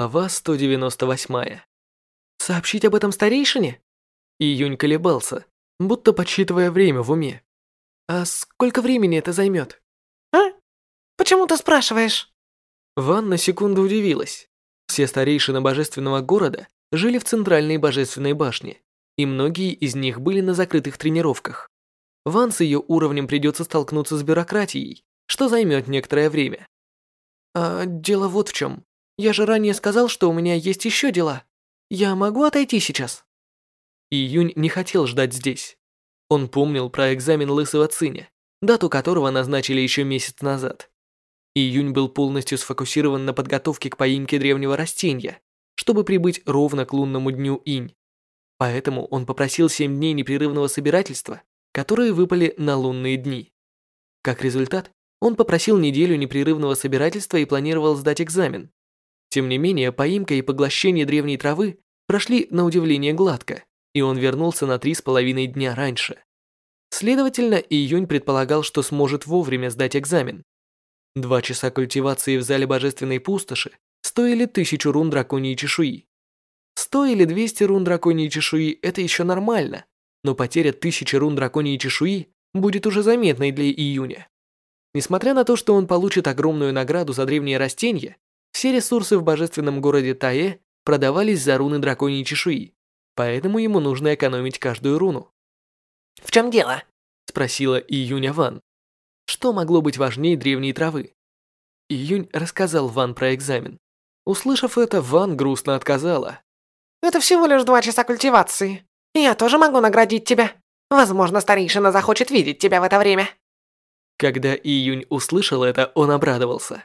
Глава 198. Сообщить об этом старейшине? Июнь колебался, будто подсчитывая время в уме. А сколько времени это займет? А? Почему ты спрашиваешь? Ван на секунду удивилась. Все старейшины божественного города жили в центральной божественной башне, и многие из них были на закрытых тренировках. Ван с ее уровнем придется столкнуться с бюрократией, что займет некоторое время. А дело вот в чем. Я же ранее сказал, что у меня есть еще дела. Я могу отойти сейчас?» Июнь не хотел ждать здесь. Он помнил про экзамен лысого циня, дату которого назначили еще месяц назад. Июнь был полностью сфокусирован на подготовке к поимке древнего растения, чтобы прибыть ровно к лунному дню инь. Поэтому он попросил семь дней непрерывного собирательства, которые выпали на лунные дни. Как результат, он попросил неделю непрерывного собирательства и планировал сдать экзамен. Тем не менее, поимка и поглощение древней травы прошли на удивление гладко, и он вернулся на три с половиной дня раньше. Следовательно, Июнь предполагал, что сможет вовремя сдать экзамен. Два часа культивации в зале божественной пустоши стоили тысячу рун драконьей чешуи. Сто или двести рун драконьей чешуи – это еще нормально, но потеря тысячи рун драконьей чешуи будет уже заметной для Июня. Несмотря на то, что он получит огромную награду за древние растения, все ресурсы в божественном городе Таэ продавались за руны драконьей чешуи, поэтому ему нужно экономить каждую руну. «В чем дело?» – спросила Июня Ван. Что могло быть важнее древней травы? Июнь рассказал Ван про экзамен. Услышав это, Ван грустно отказала. «Это всего лишь два часа культивации. Я тоже могу наградить тебя. Возможно, старейшина захочет видеть тебя в это время». Когда Июнь услышал это, он обрадовался.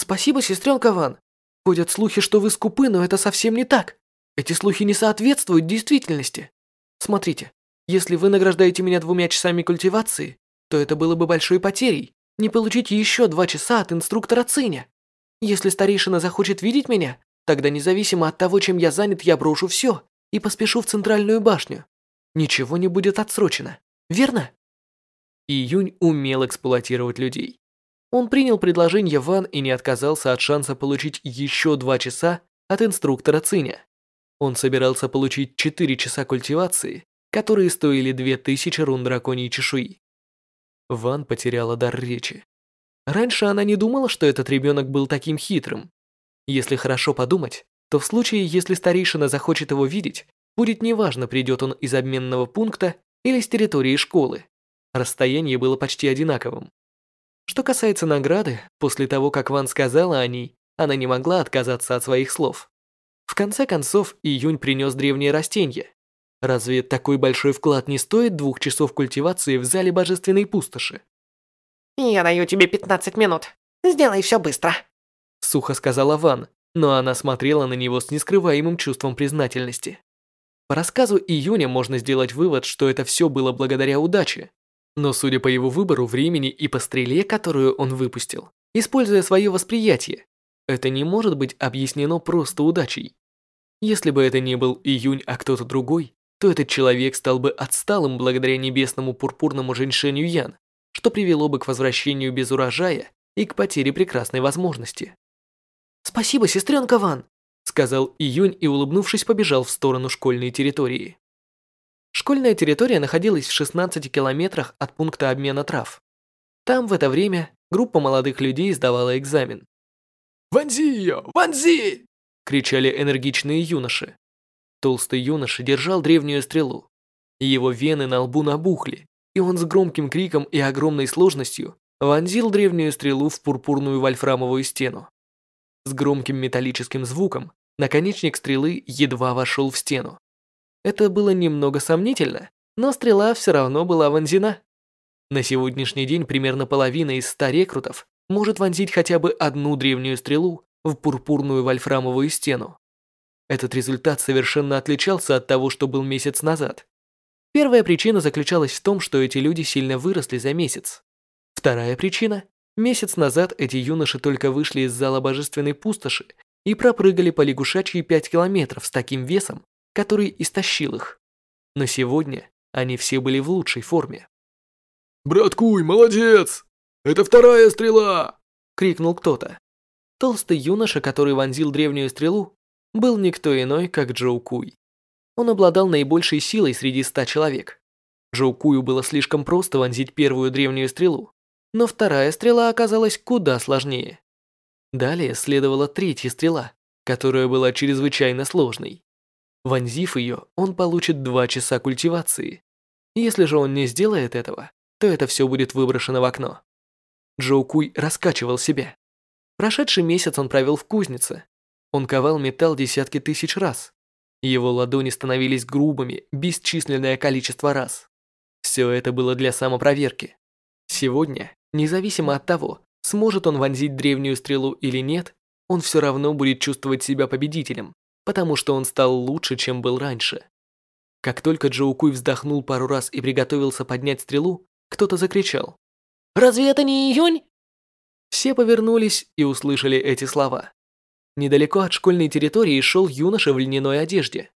«Спасибо, сестренка Ван. Ходят слухи, что вы скупы, но это совсем не так. Эти слухи не соответствуют действительности. Смотрите, если вы награждаете меня двумя часами культивации, то это было бы большой потерей, не получить еще два часа от инструктора Циня. Если старейшина захочет видеть меня, тогда независимо от того, чем я занят, я брошу все и поспешу в центральную башню. Ничего не будет отсрочено, верно? Июнь умел эксплуатировать людей. Он принял предложение Ван и не отказался от шанса получить еще два часа от инструктора Циня. Он собирался получить 4 часа культивации, которые стоили 2000 рун драконьей чешуи. Ван потеряла дар речи. Раньше она не думала, что этот ребенок был таким хитрым. Если хорошо подумать, то в случае, если старейшина захочет его видеть, будет неважно, придет он из обменного пункта или с территории школы. Расстояние было почти одинаковым. Что касается награды, после того, как Ван сказала о ней, она не могла отказаться от своих слов. В конце концов, Июнь принес древнее растение. Разве такой большой вклад не стоит двух часов культивации в зале божественной пустоши? «Я даю тебе 15 минут. Сделай все быстро», — сухо сказала Ван, но она смотрела на него с нескрываемым чувством признательности. По рассказу Июня можно сделать вывод, что это все было благодаря удаче. Но судя по его выбору времени и по стреле, которую он выпустил, используя свое восприятие, это не может быть объяснено просто удачей. Если бы это не был июнь, а кто-то другой, то этот человек стал бы отсталым благодаря небесному пурпурному женьшенью Ян, что привело бы к возвращению без урожая и к потере прекрасной возможности. «Спасибо, сестренка Ван», сказал Июнь и, улыбнувшись, побежал в сторону школьной территории. Школьная территория находилась в 16 километрах от пункта обмена трав. Там в это время группа молодых людей сдавала экзамен. «Вонзи ее! Вонзи!» – кричали энергичные юноши. Толстый юноша держал древнюю стрелу. Его вены на лбу набухли, и он с громким криком и огромной сложностью вонзил древнюю стрелу в пурпурную вольфрамовую стену. С громким металлическим звуком наконечник стрелы едва вошел в стену. Это было немного сомнительно, но стрела все равно была вонзена. На сегодняшний день примерно половина из ста рекрутов может вонзить хотя бы одну древнюю стрелу в пурпурную вольфрамовую стену. Этот результат совершенно отличался от того, что был месяц назад. Первая причина заключалась в том, что эти люди сильно выросли за месяц. Вторая причина – месяц назад эти юноши только вышли из зала божественной пустоши и пропрыгали по лягушачьи 5 километров с таким весом, который истощил их. Но сегодня они все были в лучшей форме. «Брат Куй, молодец! Это вторая стрела!» — крикнул кто-то. Толстый юноша, который вонзил древнюю стрелу, был никто иной, как Джоу Куй. Он обладал наибольшей силой среди ста человек. Джоу Кую было слишком просто вонзить первую древнюю стрелу, но вторая стрела оказалась куда сложнее. Далее следовала третья стрела, которая была чрезвычайно сложной. Вонзив ее, он получит два часа культивации. Если же он не сделает этого, то это все будет выброшено в окно. Джоу Куй раскачивал себя. Прошедший месяц он провел в кузнице. Он ковал металл десятки тысяч раз. Его ладони становились грубыми бесчисленное количество раз. Все это было для самопроверки. Сегодня, независимо от того, сможет он вонзить древнюю стрелу или нет, он все равно будет чувствовать себя победителем, потому что он стал лучше, чем был раньше. Как только Джоу Куй вздохнул пару раз и приготовился поднять стрелу, кто-то закричал. «Разве это не июнь?» Все повернулись и услышали эти слова. Недалеко от школьной территории шел юноша в льняной одежде.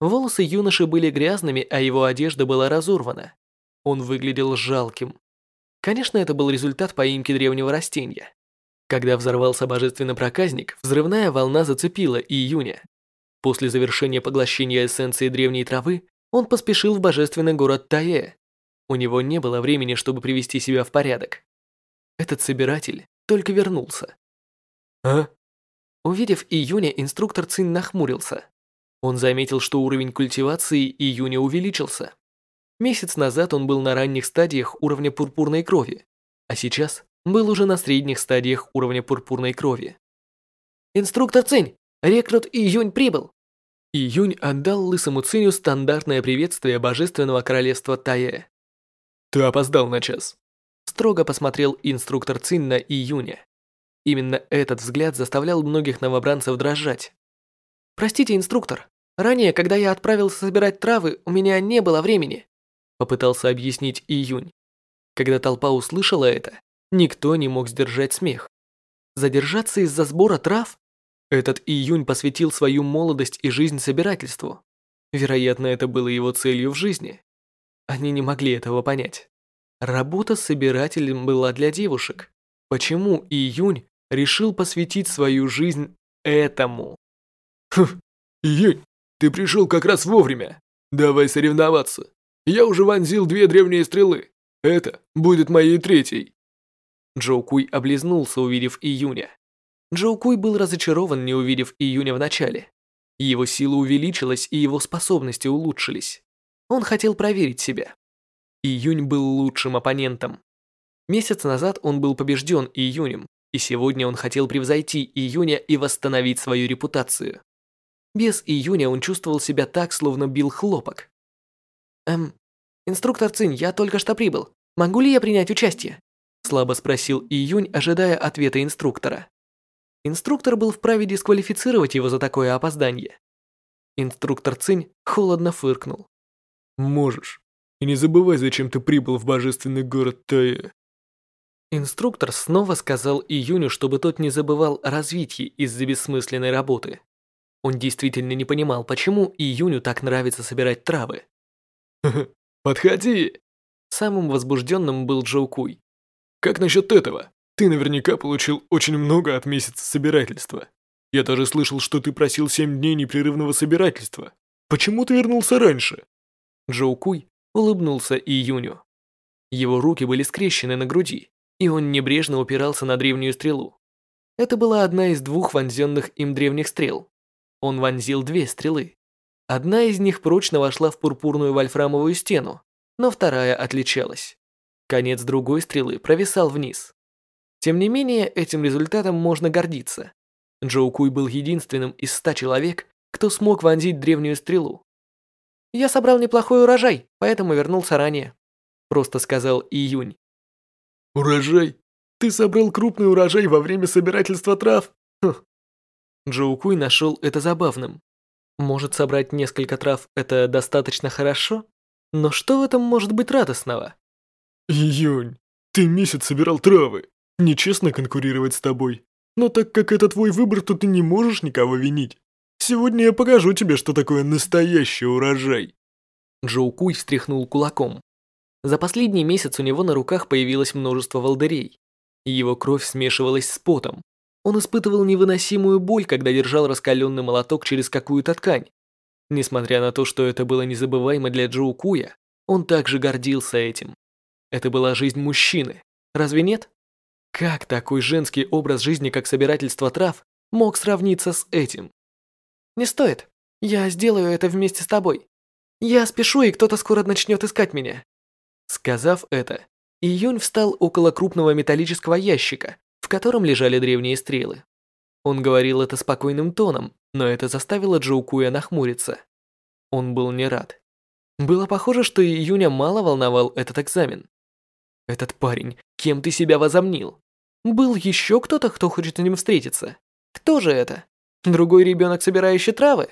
Волосы юноши были грязными, а его одежда была разорвана. Он выглядел жалким. Конечно, это был результат поимки древнего растения. Когда взорвался божественный проказник, взрывная волна зацепила июня. После завершения поглощения эссенции древней травы, он поспешил в божественный город Тае. У него не было времени, чтобы привести себя в порядок. Этот собиратель только вернулся. А? Увидев июня, инструктор Цин нахмурился. Он заметил, что уровень культивации июня увеличился. Месяц назад он был на ранних стадиях уровня пурпурной крови, а сейчас был уже на средних стадиях уровня пурпурной крови. «Инструктор Цинь, Рекрут Июнь прибыл. Июнь отдал лысому Циню стандартное приветствие Божественного Королевства Тае. Ты опоздал на час. Строго посмотрел инструктор Цинь на Июня. Именно этот взгляд заставлял многих новобранцев дрожать. «Простите, инструктор, ранее, когда я отправился собирать травы, у меня не было времени», попытался объяснить Июнь. Когда толпа услышала это, никто не мог сдержать смех. Задержаться из-за сбора трав? Этот июнь посвятил свою молодость и жизнь собирательству. Вероятно, это было его целью в жизни. Они не могли этого понять. Работа с собирателем была для девушек. Почему июнь решил посвятить свою жизнь этому? Хм, июнь, ты пришел как раз вовремя. Давай соревноваться. Я уже вонзил две древние стрелы. Это будет моей третьей. Джоу Куй облизнулся, увидев июня. Джоу Куй был разочарован, не увидев июня в начале. Его сила увеличилась и его способности улучшились. Он хотел проверить себя. Июнь был лучшим оппонентом. Месяц назад он был побежден Июнем, и сегодня он хотел превзойти Июня и восстановить свою репутацию. Без Июня он чувствовал себя так, словно бил хлопок. «Эм, инструктор Цинь, я только что прибыл. Могу ли я принять участие?» Слабо спросил Июнь, ожидая ответа инструктора. Инструктор был вправе дисквалифицировать его за такое опоздание. Инструктор Цинь холодно фыркнул. «Можешь. И не забывай, зачем ты прибыл в божественный город Тае». Инструктор снова сказал Июню, чтобы тот не забывал о развитии из-за бессмысленной работы. Он действительно не понимал, почему Июню так нравится собирать травы. «Подходи!» Самым возбужденным был Джоу Куй. «Как насчет этого? Ты наверняка получил очень много от месяца собирательства. Я даже слышал, что ты просил семь дней непрерывного собирательства. Почему ты вернулся раньше?» Джоу Куй улыбнулся Июню. Его руки были скрещены на груди, и он небрежно упирался на древнюю стрелу. Это была одна из двух вонзенных им древних стрел. Он вонзил две стрелы. Одна из них прочно вошла в пурпурную вольфрамовую стену, но вторая отличалась. Конец другой стрелы провисал вниз. Тем не менее, этим результатом можно гордиться. Джоу Куй был единственным из ста человек, кто смог вонзить древнюю стрелу. «Я собрал неплохой урожай, поэтому вернулся ранее», просто сказал Июнь. «Урожай? Ты собрал крупный урожай во время собирательства трав?» хм. Джоу Куй нашел это забавным. Может, собрать несколько трав – это достаточно хорошо? Но что в этом может быть радостного? Июнь, ты месяц собирал травы. Нечестно конкурировать с тобой. Но так как это твой выбор, то ты не можешь никого винить. Сегодня я покажу тебе, что такое настоящий урожай. Джоу Куй встряхнул кулаком. За последний месяц у него на руках появилось множество волдырей. Его кровь смешивалась с потом. Он испытывал невыносимую боль, когда держал раскаленный молоток через какую-то ткань. Несмотря на то, что это было незабываемо для Джоу Куя, он также гордился этим. Это была жизнь мужчины, разве нет? Как такой женский образ жизни, как собирательство трав, мог сравниться с этим? Не стоит. Я сделаю это вместе с тобой. Я спешу, и кто-то скоро начнет искать меня. Сказав это, Июнь встал около крупного металлического ящика, в котором лежали древние стрелы. Он говорил это спокойным тоном, но это заставило Джоу Куя нахмуриться. Он был не рад. Было похоже, что Июня мало волновал этот экзамен. Этот парень, кем ты себя возомнил? Был еще кто-то, кто хочет с ним встретиться? Кто же это? Другой ребенок, собирающий травы?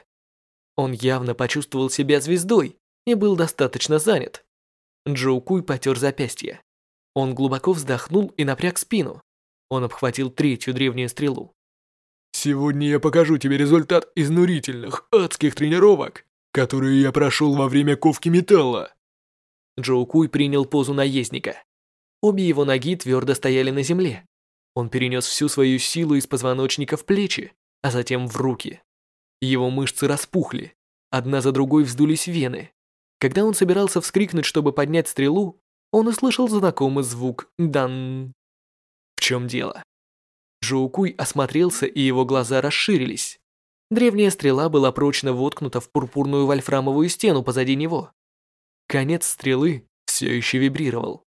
Он явно почувствовал себя звездой и был достаточно занят. Джоу Куй потер запястье. Он глубоко вздохнул и напряг спину. Он обхватил третью древнюю стрелу. «Сегодня я покажу тебе результат изнурительных, адских тренировок, которые я прошел во время ковки металла». Джоу Куй принял позу наездника. Обе его ноги твердо стояли на земле. Он перенес всю свою силу из позвоночника в плечи, а затем в руки. Его мышцы распухли, одна за другой вздулись вены. Когда он собирался вскрикнуть, чтобы поднять стрелу, он услышал знакомый звук «дан». В чем дело? Жоукуй осмотрелся, и его глаза расширились. Древняя стрела была прочно воткнута в пурпурную вольфрамовую стену позади него. Конец стрелы все еще вибрировал.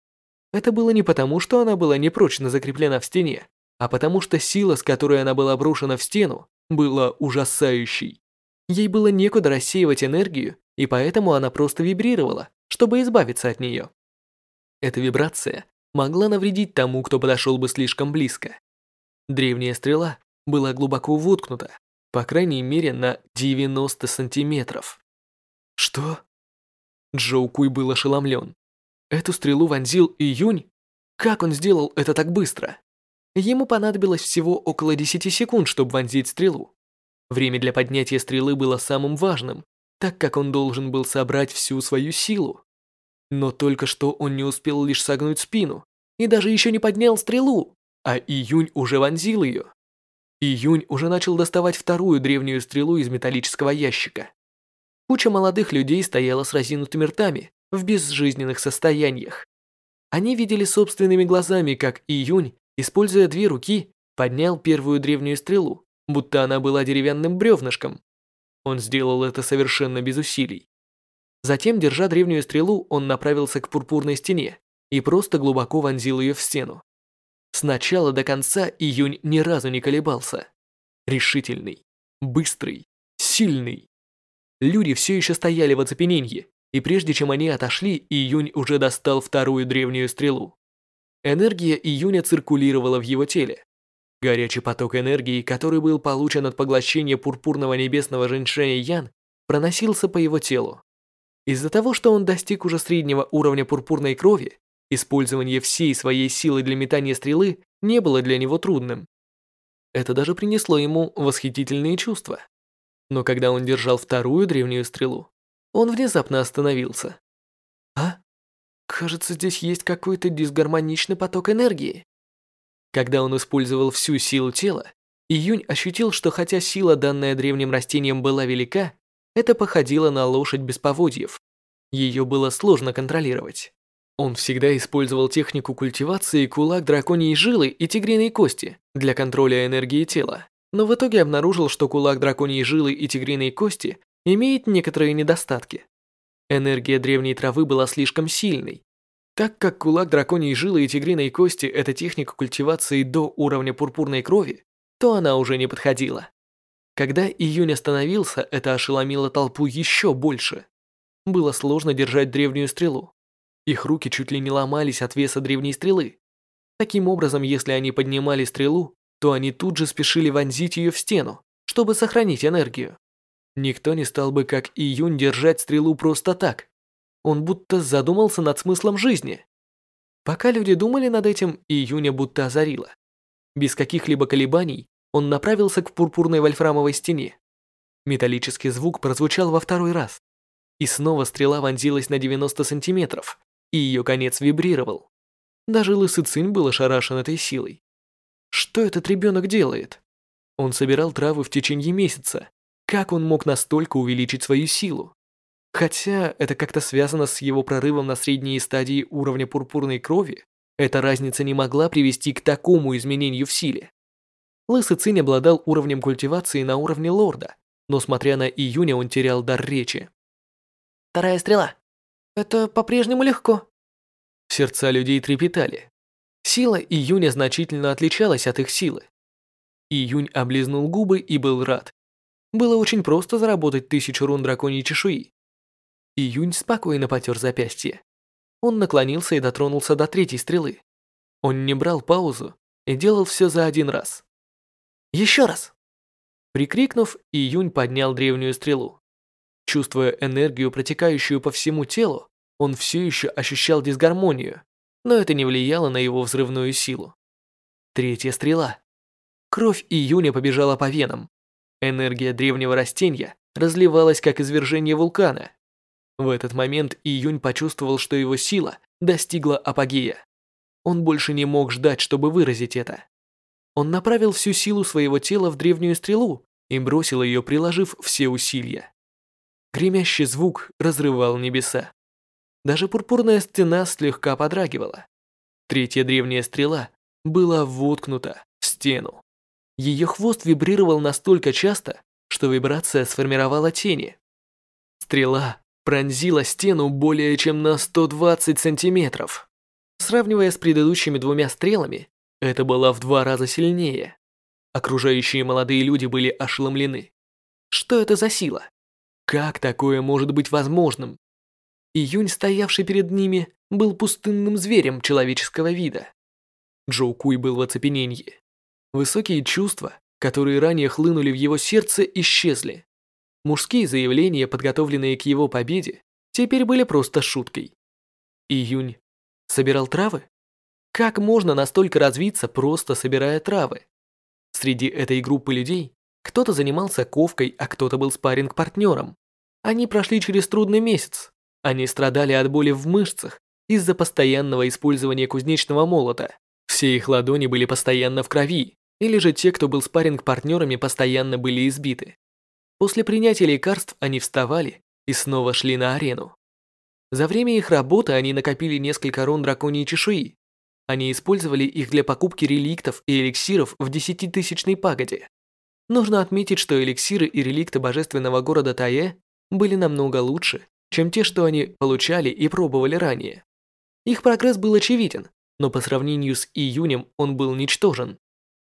Это было не потому, что она была непрочно закреплена в стене, а потому что сила, с которой она была брошена в стену, была ужасающей. Ей было некуда рассеивать энергию, и поэтому она просто вибрировала, чтобы избавиться от нее. Эта вибрация могла навредить тому, кто подошел бы слишком близко. Древняя стрела была глубоко воткнута, по крайней мере на 90 сантиметров. Что? Джоу Куй был ошеломлен. Эту стрелу вонзил Июнь? Как он сделал это так быстро? Ему понадобилось всего около 10 секунд, чтобы вонзить стрелу. Время для поднятия стрелы было самым важным, так как он должен был собрать всю свою силу. Но только что он не успел лишь согнуть спину и даже еще не поднял стрелу, а Июнь уже вонзил ее. Июнь уже начал доставать вторую древнюю стрелу из металлического ящика. Куча молодых людей стояла с разинутыми ртами, в безжизненных состояниях. Они видели собственными глазами, как Июнь, используя две руки, поднял первую древнюю стрелу, будто она была деревянным бревнышком. Он сделал это совершенно без усилий. Затем, держа древнюю стрелу, он направился к пурпурной стене и просто глубоко вонзил ее в стену. С начала до конца Июнь ни разу не колебался. Решительный, быстрый, сильный. Люди все еще стояли в оцепенении, и прежде чем они отошли, Июнь уже достал вторую древнюю стрелу. Энергия Июня циркулировала в его теле. Горячий поток энергии, который был получен от поглощения пурпурного небесного женьшеня Ян, проносился по его телу. Из-за того, что он достиг уже среднего уровня пурпурной крови, использование всей своей силы для метания стрелы не было для него трудным. Это даже принесло ему восхитительные чувства. Но когда он держал вторую древнюю стрелу, он внезапно остановился. А? Кажется, здесь есть какой-то дисгармоничный поток энергии. Когда он использовал всю силу тела, Июнь ощутил, что хотя сила, данная древним растением, была велика, это походило на лошадь без поводьев. Ее было сложно контролировать. Он всегда использовал технику культивации кулак драконьей жилы и тигриной кости для контроля энергии тела, но в итоге обнаружил, что кулак драконьей жилы и тигриной кости имеет некоторые недостатки. Энергия древней травы была слишком сильной. Так как кулак драконьей жилы и тигриной кости – это техника культивации до уровня пурпурной крови, то она уже не подходила. Когда июнь остановился, это ошеломило толпу еще больше. Было сложно держать древнюю стрелу. Их руки чуть ли не ломались от веса древней стрелы. Таким образом, если они поднимали стрелу, то они тут же спешили вонзить ее в стену, чтобы сохранить энергию. Никто не стал бы, как Июнь, держать стрелу просто так. Он будто задумался над смыслом жизни. Пока люди думали над этим, Июня будто озарило. Без каких-либо колебаний он направился к пурпурной вольфрамовой стене. Металлический звук прозвучал во второй раз. И снова стрела вонзилась на 90 сантиметров, и ее конец вибрировал. Даже лысый цинь был ошарашен этой силой. Что этот ребенок делает? Он собирал травы в течение месяца. Как он мог настолько увеличить свою силу? Хотя это как-то связано с его прорывом на средние стадии уровня пурпурной крови, эта разница не могла привести к такому изменению в силе. Лысый Цинь обладал уровнем культивации на уровне лорда, но смотря на июня он терял дар речи. Вторая стрела. Это по-прежнему легко. Сердца людей трепетали. Сила июня значительно отличалась от их силы. Июнь облизнул губы и был рад. Было очень просто заработать тысячу рун драконьей чешуи. Июнь спокойно потер запястье. Он наклонился и дотронулся до третьей стрелы. Он не брал паузу и делал все за один раз. Еще раз. Прикрикнув, Июнь поднял древнюю стрелу. Чувствуя энергию, протекающую по всему телу, он все еще ощущал дисгармонию, но это не влияло на его взрывную силу. Третья стрела. Кровь Июня побежала по венам. Энергия древнего растения разливалась как извержение вулкана. В этот момент Июнь почувствовал, что его сила достигла апогея. Он больше не мог ждать, чтобы выразить это. Он направил всю силу своего тела в древнюю стрелу и бросил ее, приложив все усилия. Гремящий звук разрывал небеса. Даже пурпурная стена слегка подрагивала. Третья древняя стрела была воткнута в стену. Ее хвост вибрировал настолько часто, что вибрация сформировала тени. Стрела пронзила стену более чем на 120 сантиметров. Сравнивая с предыдущими двумя стрелами, это было в два раза сильнее. Окружающие молодые люди были ошеломлены. Что это за сила? Как такое может быть возможным? Июнь, стоявший перед ними, был пустынным зверем человеческого вида. Джоу Куй был в оцепенении. Высокие чувства, которые ранее хлынули в его сердце, исчезли. Мужские заявления, подготовленные к его победе, теперь были просто шуткой. Июнь собирал травы? Как можно настолько развиться, просто собирая травы? Среди этой группы людей кто-то занимался ковкой, а кто-то был спарринг-партнером. Они прошли через трудный месяц, они страдали от боли в мышцах из-за постоянного использования кузнечного молота. Все их ладони были постоянно в крови, или же те, кто был спарринг-партнерами, постоянно были избиты. После принятия лекарств они вставали и снова шли на арену. За время их работы они накопили несколько рун драконьей чешуи. Они использовали их для покупки реликтов и эликсиров в десятитысячной пагоде. Нужно отметить, что эликсиры и реликты божественного города Тае были намного лучше, чем те, что они получали и пробовали ранее. Их прогресс был очевиден, но по сравнению с июнем он был ничтожен.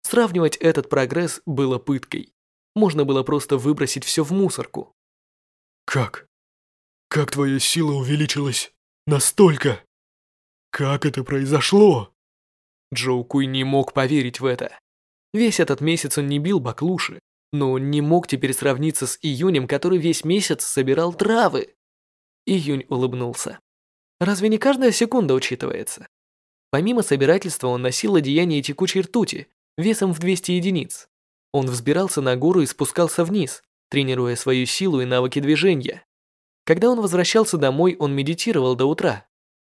Сравнивать этот прогресс было пыткой. Можно было просто выбросить все в мусорку. Как? Как твоя сила увеличилась настолько? Как это произошло? Джоу Куй не мог поверить в это. Весь этот месяц он не бил баклуши, но он не мог теперь сравниться с июнем, который весь месяц собирал травы. Июнь улыбнулся. Разве не каждая секунда учитывается? Помимо собирательства он носил одеяние текучей ртути весом в 200 единиц. Он взбирался на гору и спускался вниз, тренируя свою силу и навыки движения. Когда он возвращался домой, он медитировал до утра.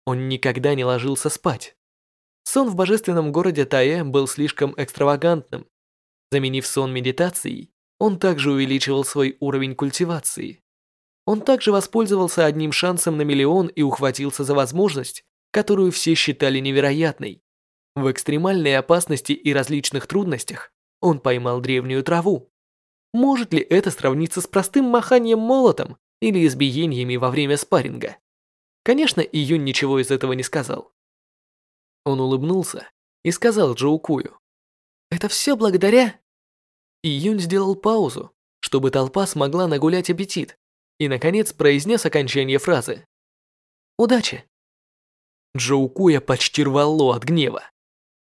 Он никогда не ложился спать. Сон в божественном городе Тае был слишком экстравагантным. Заменив сон медитацией, он также увеличивал свой уровень культивации. Он также воспользовался одним шансом на миллион и ухватился за возможность, которую все считали невероятной. В экстремальной опасности и различных трудностях он поймал древнюю траву. Может ли это сравниться с простым маханием молотом или избиениями во время спарринга? Конечно, Июнь ничего из этого не сказал. Он улыбнулся и сказал Джоу Кую. «Это все благодаря...» Июнь сделал паузу, чтобы толпа смогла нагулять аппетит, и, наконец, произнес окончание фразы. «Удачи!» Джоу Куя почти рвало от гнева.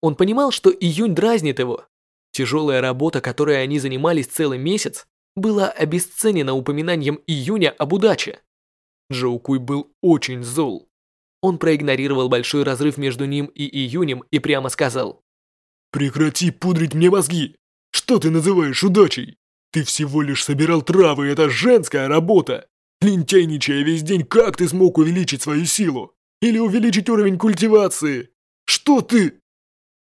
Он понимал, что июнь дразнит его. Тяжелая работа, которой они занимались целый месяц, была обесценена упоминанием июня об удаче. Джоу Куй был очень зол. Он проигнорировал большой разрыв между ним и июнем и прямо сказал. «Прекрати пудрить мне мозги! Что ты называешь удачей? Ты всего лишь собирал травы, это женская работа. Лентяйничая весь день, как ты смог увеличить свою силу? Или увеличить уровень культивации? Что ты?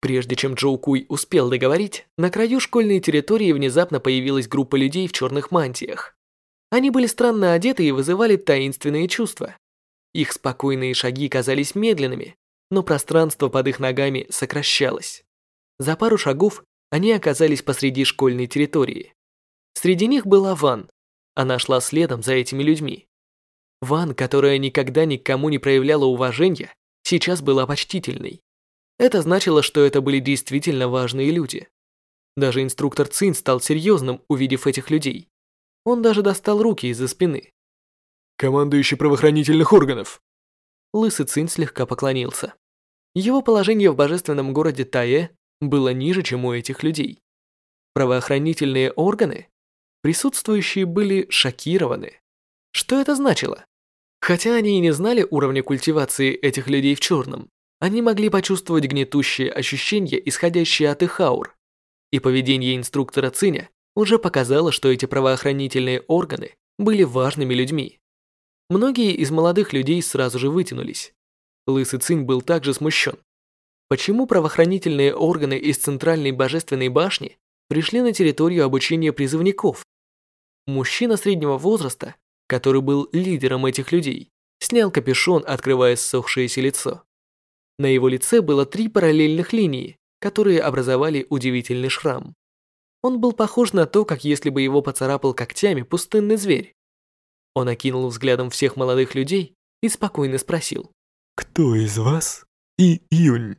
Прежде чем Джоу Куй успел договорить, на краю школьной территории внезапно появилась группа людей в черных мантиях. Они были странно одеты и вызывали таинственные чувства. Их спокойные шаги казались медленными, но пространство под их ногами сокращалось. За пару шагов они оказались посреди школьной территории. Среди них была Ван. Она шла следом за этими людьми. Ван, которая никогда никому не проявляла уважения, сейчас была почтительной. Это значило, что это были действительно важные люди. Даже инструктор Цин стал серьезным, увидев этих людей. Он даже достал руки из-за спины. Командующий правоохранительных органов. Лысый Цин слегка поклонился. Его положение в божественном городе Тае было ниже, чем у этих людей. Правоохранительные органы, присутствующие были шокированы. Что это значило? Хотя они и не знали уровня культивации этих людей в черном, они могли почувствовать гнетущие ощущения, исходящие от их аур. И поведение инструктора Циня уже показало, что эти правоохранительные органы были важными людьми. Многие из молодых людей сразу же вытянулись. Лысый Цинь был также смущен. Почему правоохранительные органы из Центральной Божественной Башни пришли на территорию обучения призывников? Мужчина среднего возраста, который был лидером этих людей, снял капюшон, открывая ссохшееся лицо. На его лице было три параллельных линии, которые образовали удивительный шрам. Он был похож на то, как если бы его поцарапал когтями пустынный зверь. Он окинул взглядом всех молодых людей и спокойно спросил. «Кто из вас И Юнь?»